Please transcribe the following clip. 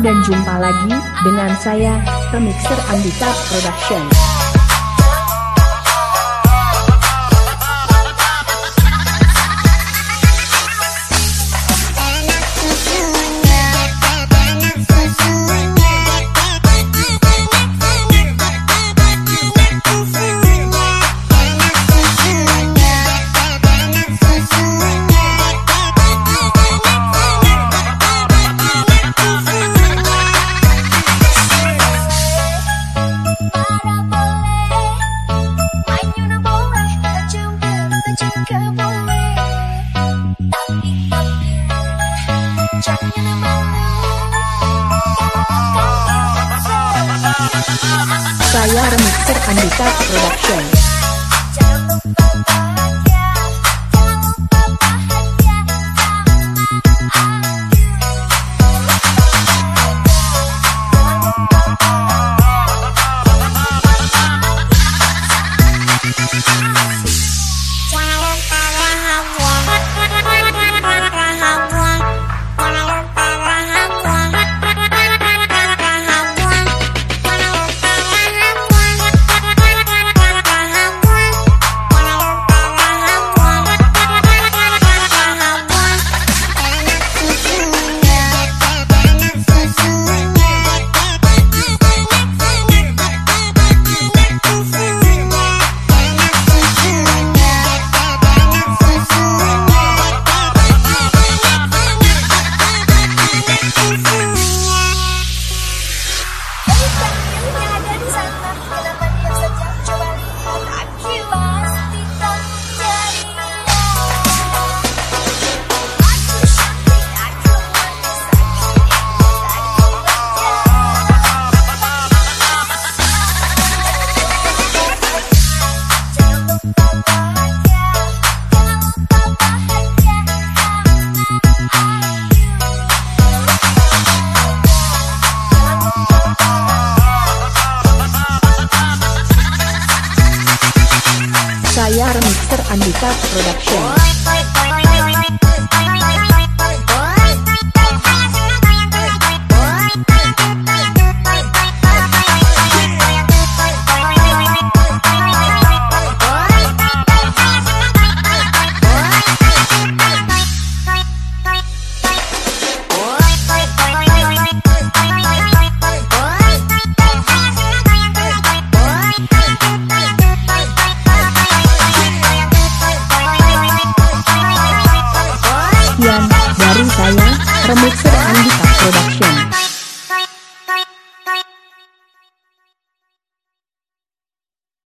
Dan jumpa lagi dengan saya, Remixer Andika Production. Saya Remixer Andika Production. Saya Remixer Andika Production. Sekian dari saya, Remixer Andika Production.